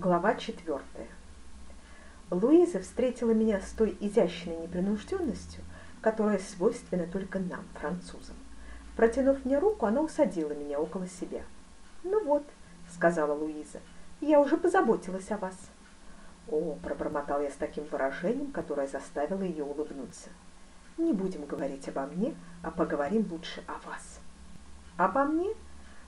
Глава четвертая. Луиза встретила меня с той изящной непринужденностью, которая свойственна только нам, французам. Протянув мне руку, она усадила меня около себя. «Ну вот», — сказала Луиза, — «я уже позаботилась о вас». «О», — пробормотал я с таким выражением, которое заставило ее улыбнуться. «Не будем говорить обо мне, а поговорим лучше о вас». «Обо мне?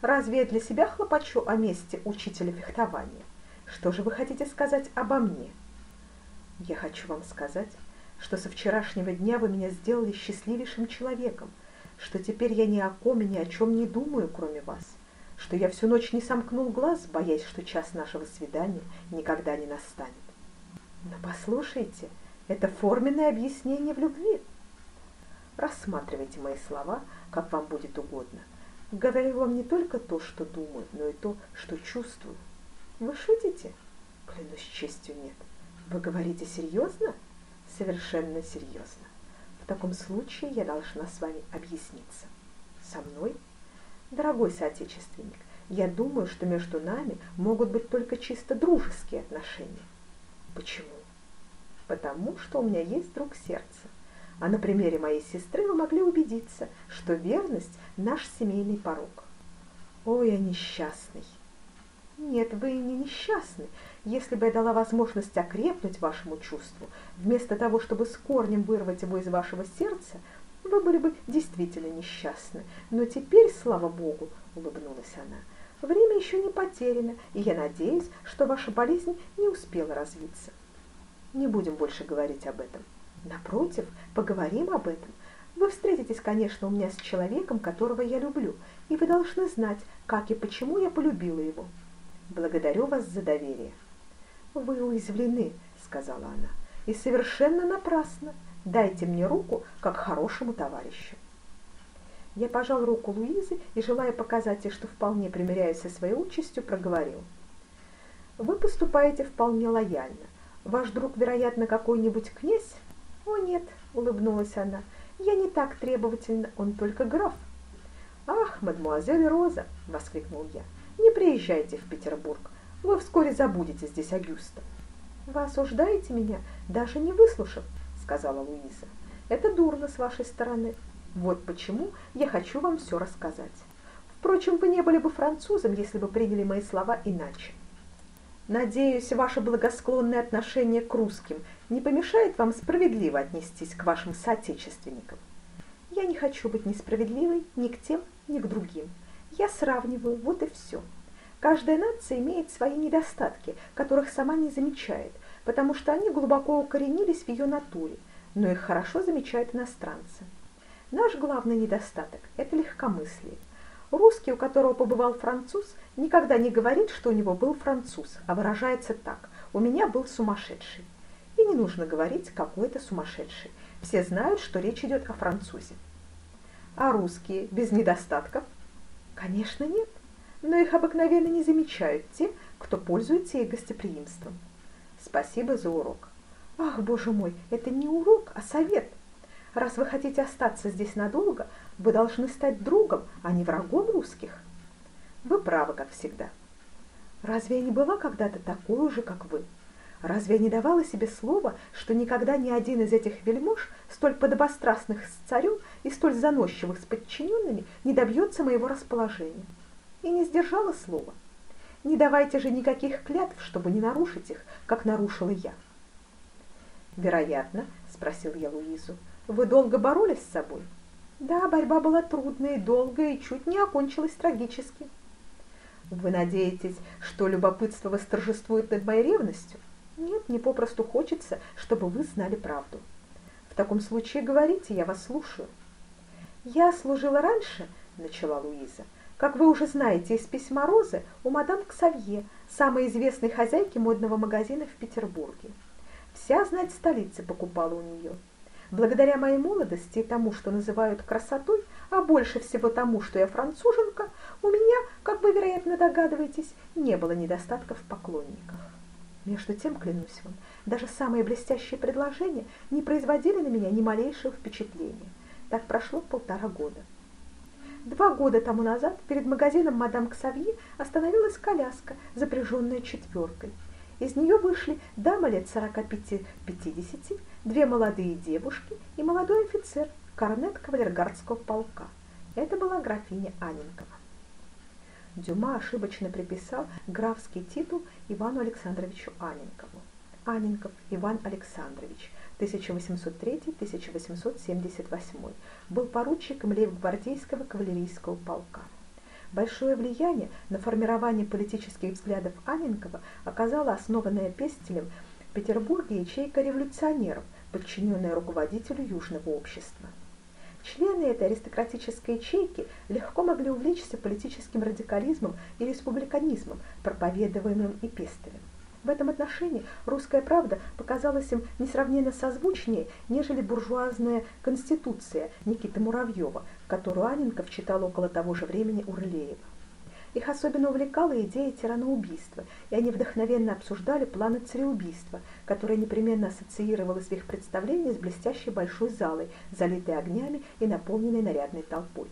Разве я для себя хлопочу о месте учителя фехтования?» Что же вы хотите сказать обо мне? Я хочу вам сказать, что со вчерашнего дня вы меня сделали счастливейшим человеком, что теперь я ни о ком и ни о чем не думаю, кроме вас, что я всю ночь не сомкнул глаз, боясь, что час нашего свидания никогда не настанет. Но послушайте, это форменное объяснение в любви. Рассматривайте мои слова, как вам будет угодно. Говорю вам не только то, что думаю, но и то, что чувствую. Вы шутите? Клянусь честью, нет. Вы говорите серьезно? Совершенно серьезно. В таком случае я должна с вами объясниться. Со мной? Дорогой соотечественник, я думаю, что между нами могут быть только чисто дружеские отношения. Почему? Потому что у меня есть друг сердца. А на примере моей сестры вы могли убедиться, что верность – наш семейный порог. О, я несчастный! Нет, вы не несчастны. Если бы я дала возможность окрепнуть вашему чувству, вместо того, чтобы с корнем вырвать его из вашего сердца, вы были бы действительно несчастны. Но теперь, слава Богу, улыбнулась она, время еще не потеряно, и я надеюсь, что ваша болезнь не успела развиться. Не будем больше говорить об этом. Напротив, поговорим об этом. Вы встретитесь, конечно, у меня с человеком, которого я люблю, и вы должны знать, как и почему я полюбила его. Благодарю вас за доверие. Вы уязвлены, сказала она, и совершенно напрасно. Дайте мне руку, как хорошему товарищу. Я пожал руку Луизы и, желая показать ей, что вполне примиряюсь со своей участью, проговорил. Вы поступаете вполне лояльно. Ваш друг, вероятно, какой-нибудь князь? О, нет, улыбнулась она, я не так требовательна, он только граф. Ах, мадемуазель Роза, воскликнул я, не приезжайте в Петербург. Вы вскоре забудете здесь Агюста. Вы осуждаете меня, даже не выслушав, сказала Луиза. Это дурно с вашей стороны. Вот почему я хочу вам все рассказать. Впрочем, вы не были бы французом, если бы приняли мои слова иначе. Надеюсь, ваше благосклонное отношение к русским не помешает вам справедливо отнестись к вашим соотечественникам. Я не хочу быть несправедливой ни к тем, ни к другим. Я сравниваю, вот и все. Каждая нация имеет свои недостатки, которых сама не замечает, потому что они глубоко укоренились в ее натуре, но их хорошо замечают иностранцы. Наш главный недостаток – это легкомыслие. Русский, у которого побывал француз, никогда не говорит, что у него был француз, а выражается так – «у меня был сумасшедший». И не нужно говорить «какой это сумасшедший». Все знают, что речь идет о французе. А русские без недостатков – Конечно, нет, но их обыкновенно не замечают те, кто пользуется их гостеприимством. Спасибо за урок. Ах, боже мой, это не урок, а совет. Раз вы хотите остаться здесь надолго, вы должны стать другом, а не врагом русских. Вы правы, как всегда. Разве я не была когда-то такой же, как вы? Разве я не давала себе слова, что никогда ни один из этих вельмож, столь подобострастных с царем и столь заносчивых с подчиненными, не добьется моего расположения? И не сдержала слова. Не давайте же никаких клятв, чтобы не нарушить их, как нарушила я. «Вероятно», — спросил я Луизу, — «вы долго боролись с собой?» «Да, борьба была трудная и долгая, и чуть не окончилась трагически». «Вы надеетесь, что любопытство восторжествует над моей ревностью?» Нет, мне попросту хочется, чтобы вы знали правду. В таком случае говорите, я вас слушаю. Я служила раньше, начала Луиза, как вы уже знаете из письма Розы, у мадам Ксавье, самой известной хозяйки модного магазина в Петербурге. Вся знать столицы покупала у нее. Благодаря моей молодости и тому, что называют красотой, а больше всего тому, что я француженка, у меня, как вы, вероятно, догадываетесь, не было недостатков в поклонниках. Между тем, клянусь вам, даже самые блестящие предложения не производили на меня ни малейшего впечатления. Так прошло полтора года. Два года тому назад перед магазином мадам Ксавье остановилась коляска, запряженная четверкой. Из нее вышли дама лет 45-50, две молодые девушки и молодой офицер, корнет кавалергардского полка. Это была графиня Аненкова. Дюма ошибочно приписал графский титул Ивану Александровичу Аненкову. Аненков Иван Александрович, 1803-1878, был поручиком лейб-гвардейского кавалерийского полка. Большое влияние на формирование политических взглядов Анненкова оказала основанная Пестелем в Петербурге ячейка революционеров, подчиненная руководителю Южного общества. Члены этой аристократической ячейки легко могли увлечься политическим радикализмом и республиканизмом, проповедуемым и Пестелем. В этом отношении русская правда показалась им несравненно созвучнее, нежели буржуазная конституция Никиты Муравьева, которую Анненков читал около того же времени у Рылеева. Их особенно увлекала идея тираноубийства, и они вдохновенно обсуждали планы цареубийства, которое непременно ассоциировалось в их представлении с блестящей большой залой, залитой огнями и наполненной нарядной толпой.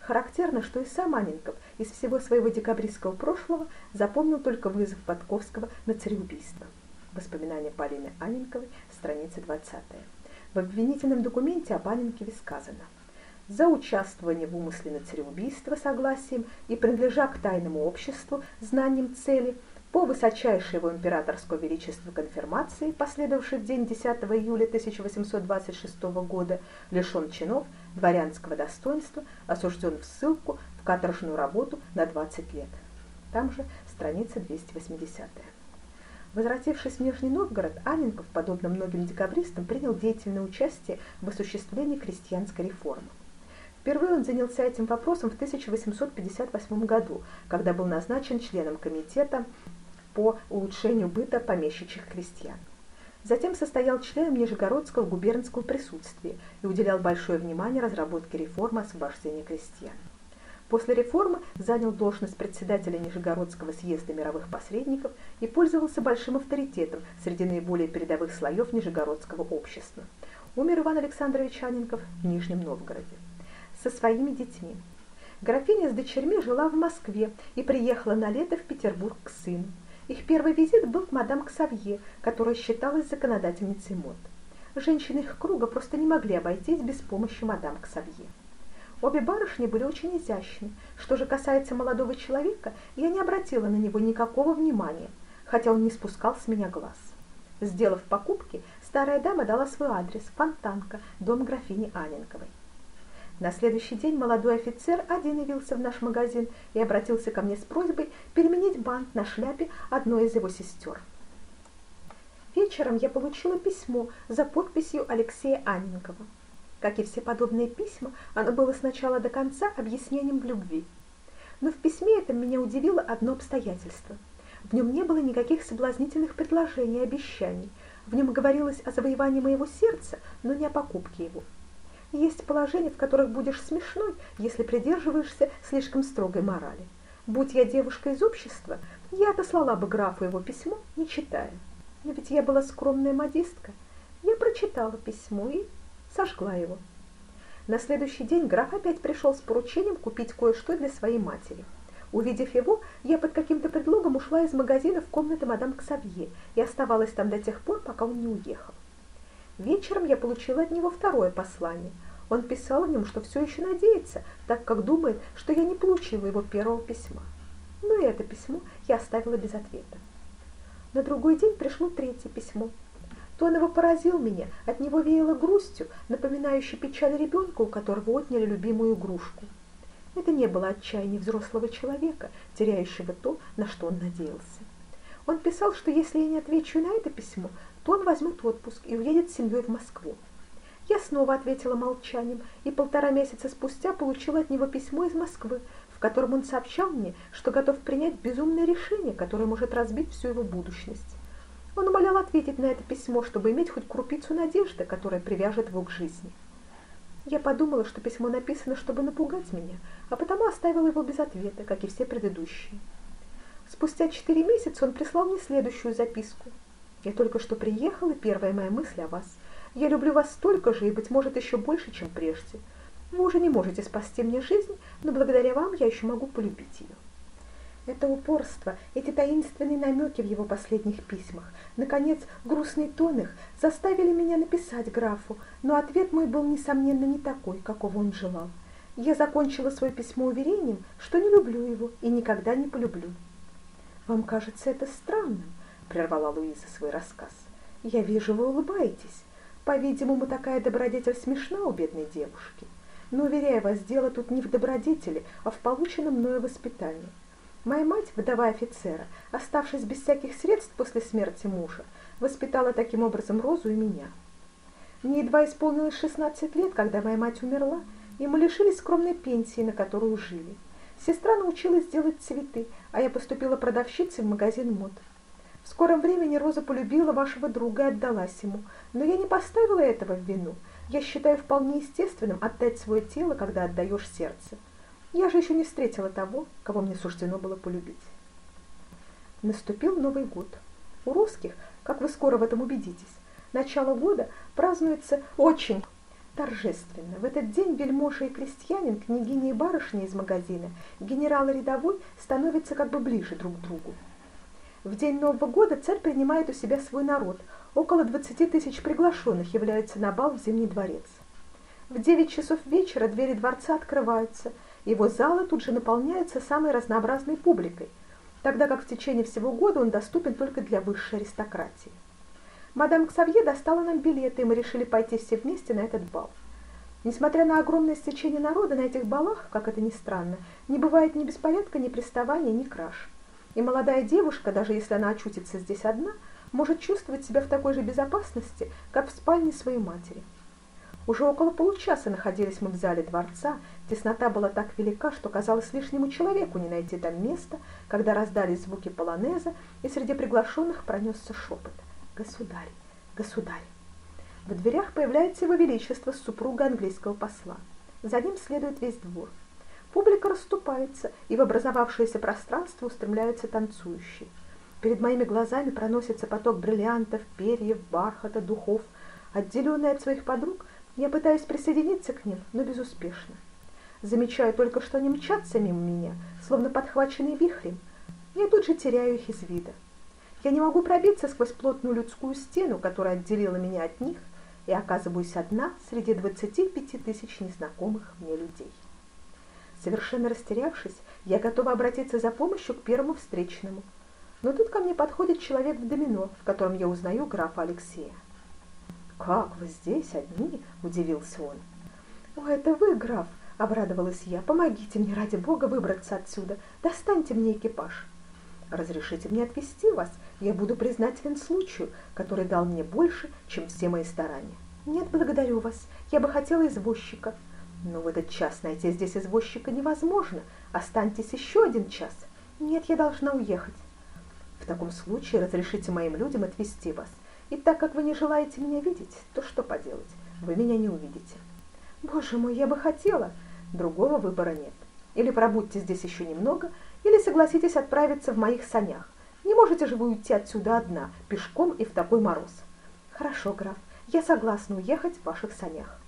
Характерно, что и сам Анненков из всего своего декабристского прошлого запомнил только вызов Подковского на цареубийство. Воспоминания Полины Анненковой, страница 20. В обвинительном документе об Анненкове сказано «За участвование в умысле на цареубийство согласием и принадлежа к тайному обществу знанием цели – по высочайшей его императорского величества конфирмации, последовавшей в день 10 июля 1826 года, лишен чинов, дворянского достоинства, осужден в ссылку в каторжную работу на 20 лет. Там же страница 280. Возвратившись в Нижний Новгород, Анненков, подобно многим декабристам, принял деятельное участие в осуществлении крестьянской реформы. Впервые он занялся этим вопросом в 1858 году, когда был назначен членом комитета по улучшению быта помещичьих крестьян. Затем состоял членом Нижегородского губернского присутствия и уделял большое внимание разработке реформы освобождения крестьян. После реформы занял должность председателя Нижегородского съезда мировых посредников и пользовался большим авторитетом среди наиболее передовых слоев Нижегородского общества. Умер Иван Александрович Аненков в Нижнем Новгороде. Со своими детьми. Графиня с дочерьми жила в Москве и приехала на лето в Петербург к сыну. Их первый визит был к мадам Ксавье, которая считалась законодательницей мод. Женщины их круга просто не могли обойтись без помощи мадам Ксавье. Обе барышни были очень изящны. Что же касается молодого человека, я не обратила на него никакого внимания, хотя он не спускал с меня глаз. Сделав покупки, старая дама дала свой адрес – Фонтанка, дом графини Аненковой. На следующий день молодой офицер один явился в наш магазин и обратился ко мне с просьбой переменить бант на шляпе одной из его сестер. Вечером я получила письмо за подписью Алексея Анненкова. Как и все подобные письма, оно было с начала до конца объяснением в любви. Но в письме этом меня удивило одно обстоятельство. В нем не было никаких соблазнительных предложений и обещаний. В нем говорилось о завоевании моего сердца, но не о покупке его. Есть положения, в которых будешь смешной, если придерживаешься слишком строгой морали. Будь я девушка из общества, я отослала бы графу его письмо, не читая. Но ведь я была скромная модистка. Я прочитала письмо и сожгла его. На следующий день граф опять пришел с поручением купить кое-что для своей матери. Увидев его, я под каким-то предлогом ушла из магазина в комнату мадам Ксавье и оставалась там до тех пор, пока он не уехал. Вечером я получила от него второе послание. Он писал в нем, что все еще надеется, так как думает, что я не получила его первого письма. Но и это письмо я оставила без ответа. На другой день пришло третье письмо. Тон его поразил меня, от него веяло грустью, напоминающей печаль ребенка, у которого отняли любимую игрушку. Это не было отчаяние взрослого человека, теряющего то, на что он надеялся. Он писал, что если я не отвечу на это письмо, то он возьмет отпуск и уедет с семьей в Москву. Я снова ответила молчанием, и полтора месяца спустя получила от него письмо из Москвы, в котором он сообщал мне, что готов принять безумное решение, которое может разбить всю его будущность. Он умолял ответить на это письмо, чтобы иметь хоть крупицу надежды, которая привяжет его к жизни. Я подумала, что письмо написано, чтобы напугать меня, а потому оставила его без ответа, как и все предыдущие. Спустя четыре месяца он прислал мне следующую записку – я только что приехал, и первая моя мысль о вас. Я люблю вас столько же и, быть может, еще больше, чем прежде. Вы уже не можете спасти мне жизнь, но благодаря вам я еще могу полюбить ее. Это упорство, эти таинственные намеки в его последних письмах, наконец, грустный тон их заставили меня написать графу, но ответ мой был, несомненно, не такой, какого он желал. Я закончила свое письмо уверением, что не люблю его и никогда не полюблю. «Вам кажется это странным?» — прервала Луиза свой рассказ. «Я вижу, вы улыбаетесь. По-видимому, такая добродетель смешна у бедной девушки. Но, уверяю вас, дело тут не в добродетели, а в полученном мною воспитании. Моя мать, вдова офицера, оставшись без всяких средств после смерти мужа, воспитала таким образом Розу и меня. Мне едва исполнилось 16 лет, когда моя мать умерла, и мы лишились скромной пенсии, на которую жили. Сестра научилась делать цветы, а я поступила продавщицей в магазин мод. В скором времени Роза полюбила вашего друга и отдалась ему, но я не поставила этого в вину. Я считаю вполне естественным отдать свое тело, когда отдаешь сердце. Я же еще не встретила того, кого мне суждено было полюбить. Наступил Новый год. У русских, как вы скоро в этом убедитесь, начало года празднуется очень торжественно. В этот день вельможа и крестьянин, княгиня и барышня из магазина, генерал и рядовой становятся как бы ближе друг к другу. В день Нового года царь принимает у себя свой народ. Около 20 тысяч приглашенных являются на бал в Зимний дворец. В 9 часов вечера двери дворца открываются – его залы тут же наполняются самой разнообразной публикой, тогда как в течение всего года он доступен только для высшей аристократии. Мадам Ксавье достала нам билеты, и мы решили пойти все вместе на этот бал. Несмотря на огромное стечение народа на этих балах, как это ни странно, не бывает ни беспорядка, ни приставания, ни краж. И молодая девушка, даже если она очутится здесь одна, может чувствовать себя в такой же безопасности, как в спальне своей матери. Уже около получаса находились мы в зале дворца, теснота была так велика, что казалось лишнему человеку не найти там места, когда раздались звуки полонеза, и среди приглашенных пронесся шепот. «Государь! Государь!» В дверях появляется его величество, супруга английского посла. За ним следует весь двор. Публика расступается, и в образовавшееся пространство устремляются танцующие. Перед моими глазами проносится поток бриллиантов, перьев, бархата, духов. Отделенный от своих подруг, я пытаюсь присоединиться к ним, но безуспешно. Замечаю только, что они мчатся мимо меня, словно подхваченные вихрем. Я тут же теряю их из вида. Я не могу пробиться сквозь плотную людскую стену, которая отделила меня от них, и оказываюсь одна среди 25 тысяч незнакомых мне людей. Совершенно растерявшись, я готова обратиться за помощью к первому встречному. Но тут ко мне подходит человек в домино, в котором я узнаю графа Алексея. «Как вы здесь одни?» – удивился он. «О, это вы, граф!» – обрадовалась я. «Помогите мне, ради бога, выбраться отсюда. Достаньте мне экипаж». «Разрешите мне отвезти вас. Я буду признателен случаю, который дал мне больше, чем все мои старания». «Нет, благодарю вас. Я бы хотела извозчика». «Но в этот час найти здесь извозчика невозможно. Останьтесь еще один час». «Нет, я должна уехать». «В таком случае разрешите моим людям отвезти вас. И так как вы не желаете меня видеть, то что поделать? Вы меня не увидите. Боже мой, я бы хотела. Другого выбора нет. Или пробудьте здесь еще немного, или согласитесь отправиться в моих санях. Не можете же вы уйти отсюда одна, пешком и в такой мороз. Хорошо, граф, я согласна уехать в ваших санях.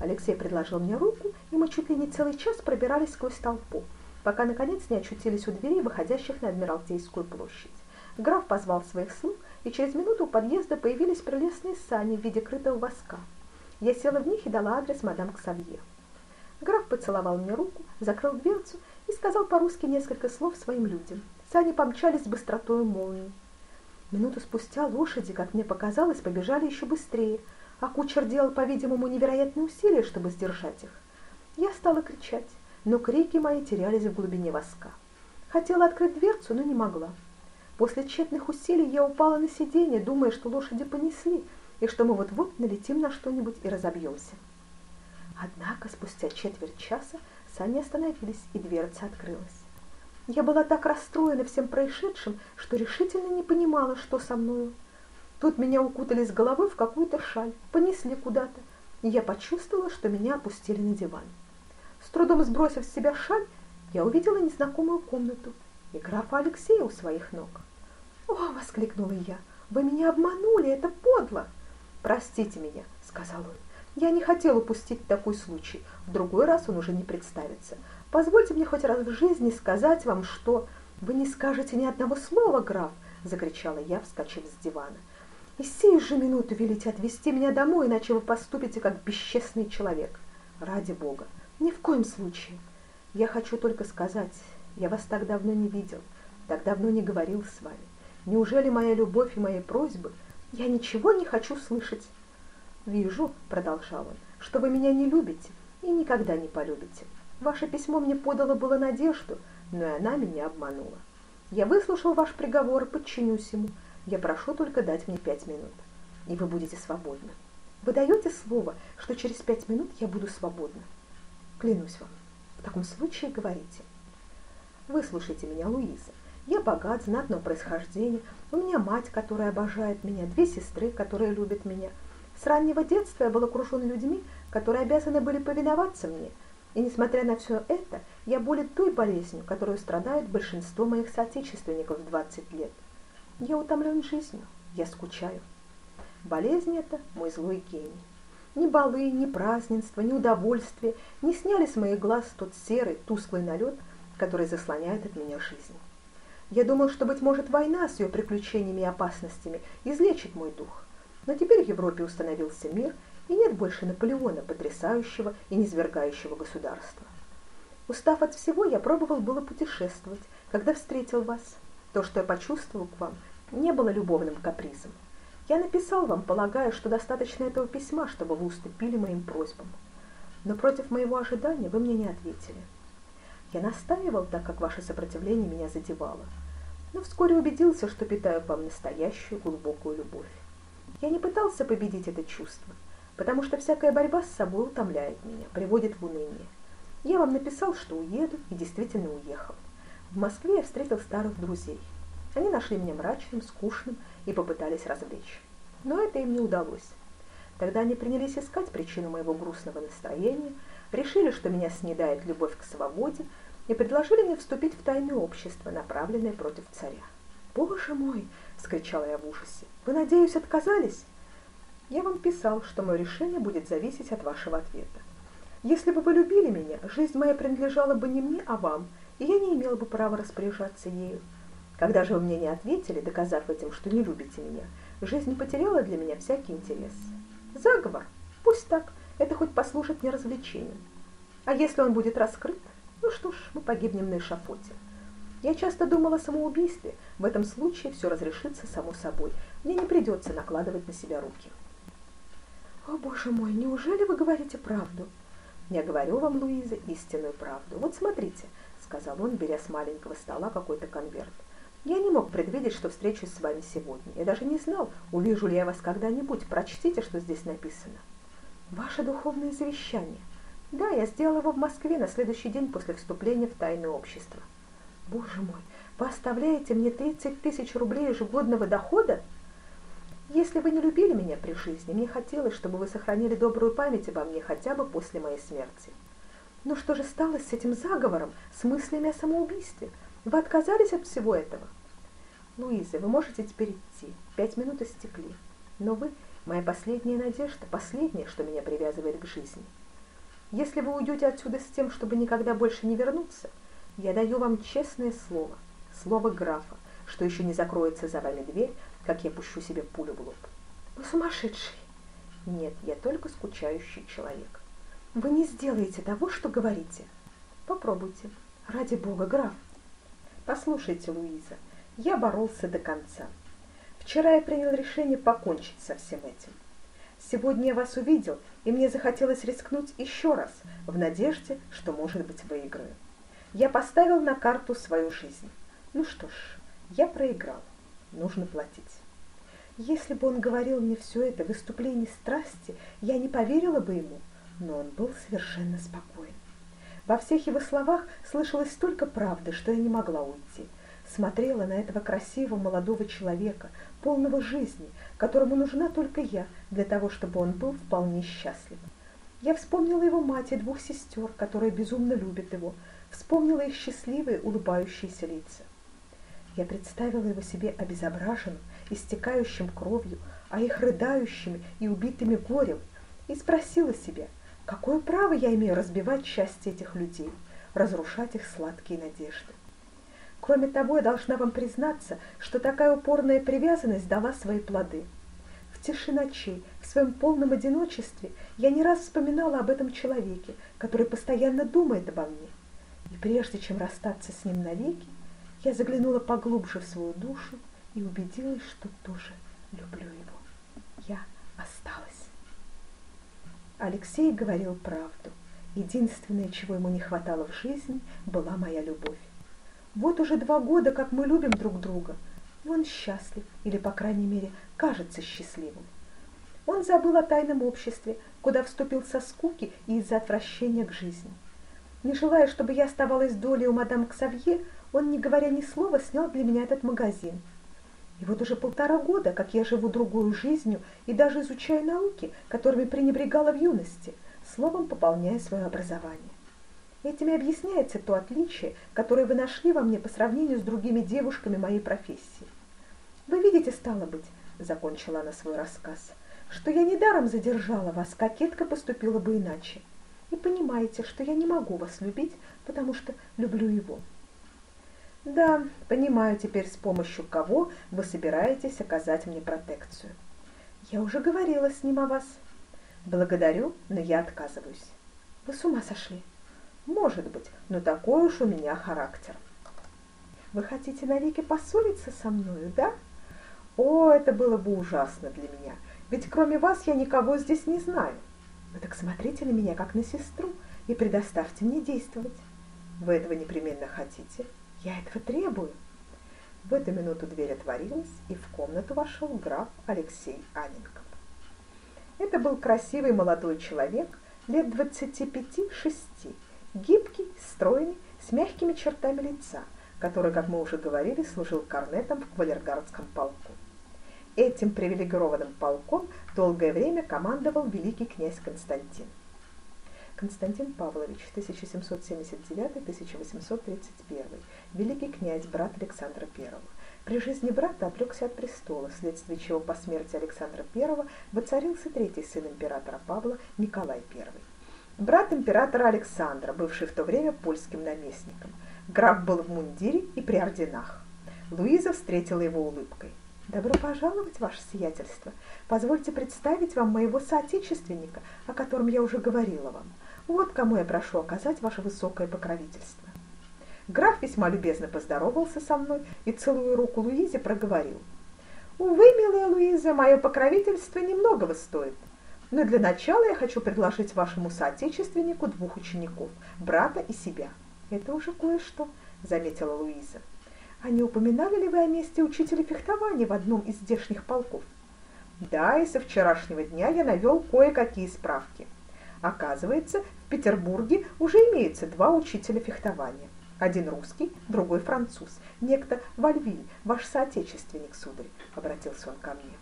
Алексей предложил мне руку, и мы чуть ли не целый час пробирались сквозь толпу, пока наконец не очутились у дверей, выходящих на Адмиралтейскую площадь. Граф позвал своих слуг, и через минуту у подъезда появились прелестные сани в виде крытого воска. Я села в них и дала адрес мадам Ксавье. Граф поцеловал мне руку, закрыл дверцу и сказал по-русски несколько слов своим людям. Сани помчались с быстротой молнии. Минуту спустя лошади, как мне показалось, побежали еще быстрее, а кучер делал, по-видимому, невероятные усилия, чтобы сдержать их. Я стала кричать, но крики мои терялись в глубине воска. Хотела открыть дверцу, но не могла. После тщетных усилий я упала на сиденье, думая, что лошади понесли, и что мы вот-вот налетим на что-нибудь и разобьемся. Однако спустя четверть часа сани остановились, и дверца открылась. Я была так расстроена всем происшедшим, что решительно не понимала, что со мною. Тут меня укутали с головой в какую-то шаль, понесли куда-то, и я почувствовала, что меня опустили на диван. С трудом сбросив с себя шаль, я увидела незнакомую комнату и графа Алексея у своих ног. «О!» — воскликнула я. «Вы меня обманули, это подло!» «Простите меня», — сказал он. «Я не хотел упустить такой случай. В другой раз он уже не представится. Позвольте мне хоть раз в жизни сказать вам, что... Вы не скажете ни одного слова, граф, закричала я, вскочив с дивана. И сию же минуту велите отвезти меня домой, иначе вы поступите как бесчестный человек. Ради бога, ни в коем случае. Я хочу только сказать, я вас так давно не видел, так давно не говорил с вами. Неужели моя любовь и мои просьбы? Я ничего не хочу слышать. Вижу, продолжал он, что вы меня не любите и никогда не полюбите. Ваше письмо мне подало было надежду, но и она меня обманула. Я выслушал ваш приговор и подчинюсь ему. Я прошу только дать мне пять минут, и вы будете свободны. Вы даете слово, что через пять минут я буду свободна? Клянусь вам. В таком случае говорите. Выслушайте меня, Луиза. Я богат, знатного происхождения, у меня мать, которая обожает меня, две сестры, которые любят меня. С раннего детства я был окружен людьми, которые обязаны были повиноваться мне – и несмотря на все это, я болен той болезнью, которую страдает большинство моих соотечественников в 20 лет. Я утомлен жизнью, я скучаю. Болезнь эта – мой злой гений. Ни балы, ни празднества, ни удовольствия не сняли с моих глаз тот серый, тусклый налет, который заслоняет от меня жизнь. Я думал, что, быть может, война с ее приключениями и опасностями излечит мой дух. Но теперь в Европе установился мир – и нет больше Наполеона, потрясающего и низвергающего государства. Устав от всего, я пробовал было путешествовать, когда встретил вас. То, что я почувствовал к вам, не было любовным капризом. Я написал вам, полагая, что достаточно этого письма, чтобы вы уступили моим просьбам. Но против моего ожидания вы мне не ответили. Я настаивал, так как ваше сопротивление меня задевало, но вскоре убедился, что питаю к вам настоящую глубокую любовь. Я не пытался победить это чувство – потому что всякая борьба с собой утомляет меня, приводит в уныние. Я вам написал, что уеду, и действительно уехал. В Москве я встретил старых друзей. Они нашли меня мрачным, скучным и попытались развлечь. Но это им не удалось. Тогда они принялись искать причину моего грустного настроения, решили, что меня снедает любовь к свободе, и предложили мне вступить в тайное общество, направленное против царя. «Боже мой!» — вскричала я в ужасе. «Вы, надеюсь, отказались?» Я вам писал, что мое решение будет зависеть от вашего ответа. Если бы вы любили меня, жизнь моя принадлежала бы не мне, а вам, и я не имела бы права распоряжаться ею. Когда же вы мне не ответили, доказав этим, что не любите меня, жизнь потеряла для меня всякий интерес. Заговор? Пусть так, это хоть послужит мне развлечением. А если он будет раскрыт, ну что ж, мы погибнем на эшафоте. Я часто думала о самоубийстве, в этом случае все разрешится само собой, мне не придется накладывать на себя руки. «О, боже мой, неужели вы говорите правду?» «Я говорю вам, Луиза, истинную правду. Вот смотрите», — сказал он, беря с маленького стола какой-то конверт. «Я не мог предвидеть, что встречусь с вами сегодня. Я даже не знал, увижу ли я вас когда-нибудь. Прочтите, что здесь написано». «Ваше духовное завещание». «Да, я сделал его в Москве на следующий день после вступления в тайное общество». «Боже мой, вы оставляете мне 30 тысяч рублей ежегодного дохода?» Если вы не любили меня при жизни, мне хотелось, чтобы вы сохранили добрую память обо мне хотя бы после моей смерти. Но что же стало с этим заговором, с мыслями о самоубийстве? Вы отказались от всего этого? Луиза, вы можете теперь идти. Пять минут истекли. Но вы – моя последняя надежда, последнее, что меня привязывает к жизни. Если вы уйдете отсюда с тем, чтобы никогда больше не вернуться, я даю вам честное слово, слово графа, что еще не закроется за вами дверь, как я пущу себе пулю в лоб. Вы сумасшедший. Нет, я только скучающий человек. Вы не сделаете того, что говорите. Попробуйте. Ради бога, граф. Послушайте, Луиза, я боролся до конца. Вчера я принял решение покончить со всем этим. Сегодня я вас увидел, и мне захотелось рискнуть еще раз, в надежде, что, может быть, выиграю. Я поставил на карту свою жизнь. Ну что ж, я проиграл нужно платить. Если бы он говорил мне все это в выступлении страсти, я не поверила бы ему, но он был совершенно спокоен. Во всех его словах слышалось столько правды, что я не могла уйти. Смотрела на этого красивого молодого человека, полного жизни, которому нужна только я, для того, чтобы он был вполне счастлив. Я вспомнила его мать и двух сестер, которые безумно любят его, вспомнила их счастливые, улыбающиеся лица. Я представила его себе обезображенным, истекающим кровью, а их рыдающими и убитыми горем, и спросила себя, какое право я имею разбивать счастье этих людей? разрушать их сладкие надежды. Кроме того, я должна вам признаться, что такая упорная привязанность дала свои плоды. В тиши ночей, в своем полном одиночестве, я не раз вспоминала об этом человеке, который постоянно думает обо мне. И прежде чем расстаться с ним навеки, я заглянула поглубже в свою душу и убедилась, что тоже люблю его. Я осталась. Алексей говорил правду. Единственное, чего ему не хватало в жизни, была моя любовь. Вот уже два года, как мы любим друг друга. И он счастлив, или, по крайней мере, кажется счастливым. Он забыл о тайном обществе, куда вступил со скуки и из-за отвращения к жизни. Не желая, чтобы я оставалась долей у мадам Ксавье, он, не говоря ни слова, снял для меня этот магазин. И вот уже полтора года, как я живу другую жизнью и даже изучаю науки, которыми пренебрегала в юности, словом пополняя свое образование. Этим и объясняется то отличие, которое вы нашли во мне по сравнению с другими девушками моей профессии. Вы видите, стало быть, — закончила она свой рассказ, — что я недаром задержала вас, кокетка поступила бы иначе. И понимаете, что я не могу вас любить, потому что люблю его. Да, понимаю теперь, с помощью кого вы собираетесь оказать мне протекцию. Я уже говорила с ним о вас. Благодарю, но я отказываюсь. Вы с ума сошли? Может быть, но такой уж у меня характер. Вы хотите навеки поссориться со мною, да? О, это было бы ужасно для меня, ведь кроме вас я никого здесь не знаю. Вы так смотрите на меня, как на сестру, и предоставьте мне действовать. Вы этого непременно хотите? Я этого требую. В эту минуту дверь отворилась, и в комнату вошел граф Алексей Аненков. Это был красивый молодой человек, лет двадцати пяти-шести, гибкий, стройный, с мягкими чертами лица, который, как мы уже говорили, служил корнетом в кавалергардском полку. Этим привилегированным полком долгое время командовал великий князь Константин. Константин Павлович, 1779-1831, великий князь, брат Александра I. При жизни брата отрекся от престола, вследствие чего по смерти Александра I воцарился третий сын императора Павла Николай I брат императора Александра, бывший в то время польским наместником. Граф был в мундире и при орденах. Луиза встретила его улыбкой. «Добро пожаловать, ваше сиятельство. Позвольте представить вам моего соотечественника, о котором я уже говорила вам. Вот кому я прошу оказать ваше высокое покровительство». Граф весьма любезно поздоровался со мной и, целуя руку Луизе, проговорил. «Увы, милая Луиза, мое покровительство немногого стоит. Но для начала я хочу предложить вашему соотечественнику двух учеников, брата и себя. Это уже кое-что, заметила Луиза. А не упоминали ли вы о месте учителя фехтования в одном из здешних полков? Да, и со вчерашнего дня я навел кое-какие справки. Оказывается, в Петербурге уже имеется два учителя фехтования. Один русский, другой француз. Некто Вальвиль, ваш соотечественник, сударь, обратился он ко мне.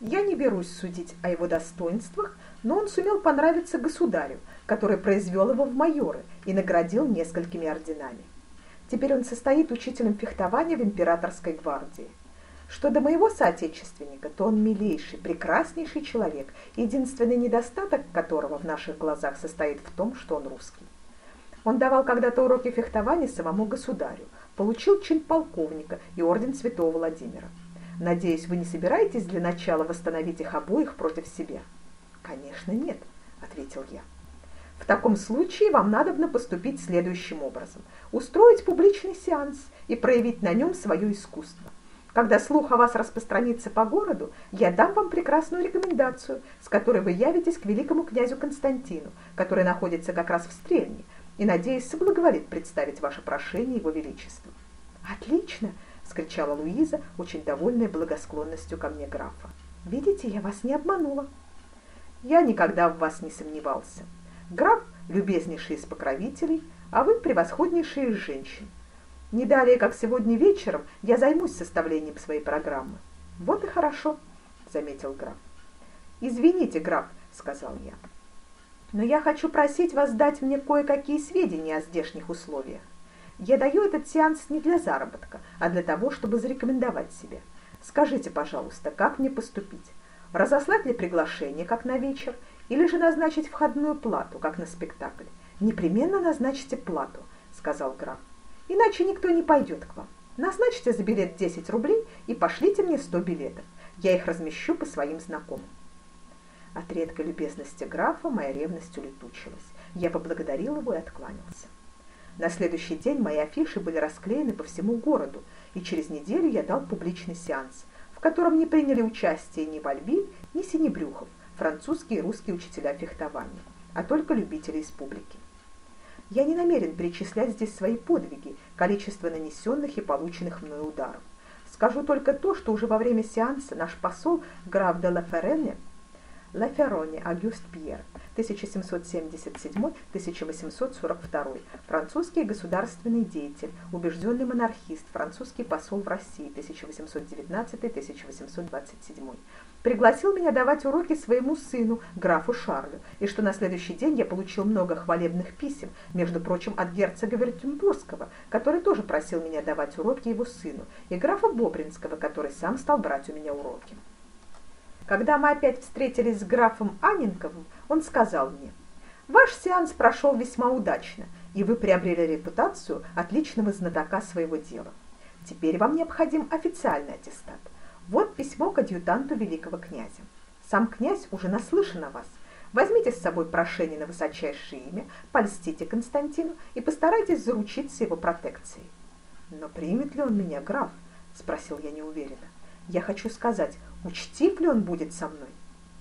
Я не берусь судить о его достоинствах, но он сумел понравиться государю, который произвел его в майоры и наградил несколькими орденами. Теперь он состоит учителем фехтования в императорской гвардии. Что до моего соотечественника, то он милейший, прекраснейший человек, единственный недостаток которого в наших глазах состоит в том, что он русский. Он давал когда-то уроки фехтования самому государю, получил чин полковника и орден святого Владимира. Надеюсь, вы не собираетесь для начала восстановить их обоих против себя? Конечно, нет, ответил я. В таком случае вам надобно поступить следующим образом. Устроить публичный сеанс и проявить на нем свое искусство. Когда слух о вас распространится по городу, я дам вам прекрасную рекомендацию, с которой вы явитесь к великому князю Константину, который находится как раз в Стрельне, и, надеюсь, соблаговолит представить ваше прошение его величеству. Отлично! — скричала Луиза, очень довольная благосклонностью ко мне графа. «Видите, я вас не обманула». «Я никогда в вас не сомневался. Граф — любезнейший из покровителей, а вы — превосходнейший из женщин. Не далее, как сегодня вечером, я займусь составлением своей программы». «Вот и хорошо», — заметил граф. «Извините, граф», — сказал я, — «но я хочу просить вас дать мне кое-какие сведения о здешних условиях. Я даю этот сеанс не для заработка, а для того, чтобы зарекомендовать себя. Скажите, пожалуйста, как мне поступить? Разослать ли приглашение, как на вечер, или же назначить входную плату, как на спектакль? Непременно назначьте плату. сказал граф. «Иначе никто не пойдет к вам. Назначьте за билет 10 рублей и пошлите мне 100 билетов. Я их размещу по своим знакомым». От редкой любезности графа моя ревность улетучилась. Я поблагодарил его и откланялся. На следующий день мои афиши были расклеены по всему городу, и через неделю я дал публичный сеанс, в котором не приняли участие ни Вальвиль, ни Синебрюхов, французские и русские учителя фехтования, а только любители из публики. Я не намерен перечислять здесь свои подвиги, количество нанесенных и полученных мной ударов. Скажу только то, что уже во время сеанса наш посол, граф де Лаферене, Лафероне Агюст Пьер, 1777-1842, французский государственный деятель, убежденный монархист, французский посол в России 1819-1827. Пригласил меня давать уроки своему сыну, графу Шарлю, и что на следующий день я получил много хвалебных писем, между прочим, от герцога Вертюмбургского, который тоже просил меня давать уроки его сыну, и графа Бобринского, который сам стал брать у меня уроки. Когда мы опять встретились с графом Анненковым, он сказал мне, «Ваш сеанс прошел весьма удачно, и вы приобрели репутацию отличного знатока своего дела. Теперь вам необходим официальный аттестат. Вот письмо к адъютанту великого князя. Сам князь уже наслышан о вас. Возьмите с собой прошение на высочайшее имя, польстите Константину и постарайтесь заручиться его протекцией». «Но примет ли он меня, граф?» – спросил я неуверенно. «Я хочу сказать, учтив ли он будет со мной?»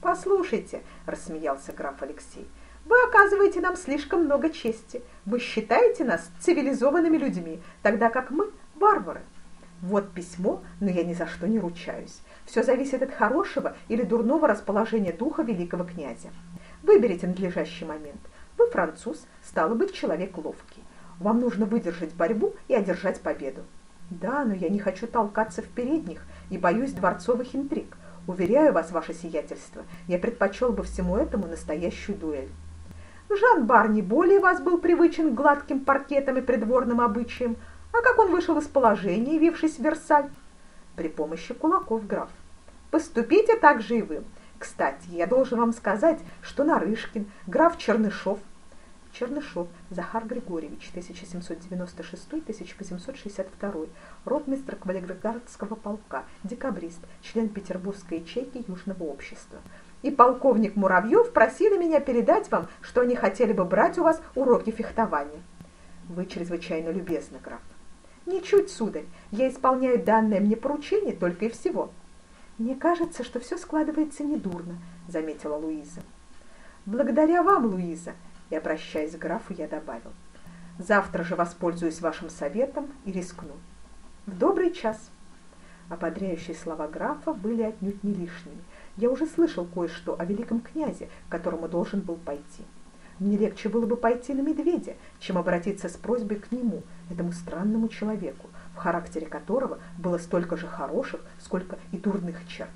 «Послушайте», — рассмеялся граф Алексей, — «вы оказываете нам слишком много чести. Вы считаете нас цивилизованными людьми, тогда как мы — варвары. Вот письмо, но я ни за что не ручаюсь. Все зависит от хорошего или дурного расположения духа великого князя. Выберите надлежащий момент. Вы француз, стало быть, человек ловкий. Вам нужно выдержать борьбу и одержать победу. Да, но я не хочу толкаться в передних и боюсь дворцовых интриг. Уверяю вас, ваше сиятельство, я предпочел бы всему этому настоящую дуэль. Жан Бар не более вас был привычен к гладким паркетам и придворным обычаям, а как он вышел из положения, явившись в Версаль? При помощи кулаков, граф. Поступите так же и вы. Кстати, я должен вам сказать, что Нарышкин, граф Чернышов, Чернышов Захар Григорьевич, 1796-1862, ротмистр Квалиградского полка, декабрист, член Петербургской ячейки Южного общества. И полковник Муравьев просили меня передать вам, что они хотели бы брать у вас уроки фехтования. Вы чрезвычайно любезны, граф. Ничуть, сударь, я исполняю данное мне поручение только и всего. Мне кажется, что все складывается недурно, заметила Луиза. Благодаря вам, Луиза, и, обращаясь к графу, я добавил. «Завтра же воспользуюсь вашим советом и рискну. В добрый час!» Ободряющие слова графа были отнюдь не лишними. Я уже слышал кое-что о великом князе, к которому должен был пойти. Мне легче было бы пойти на медведя, чем обратиться с просьбой к нему, этому странному человеку, в характере которого было столько же хороших, сколько и дурных черт.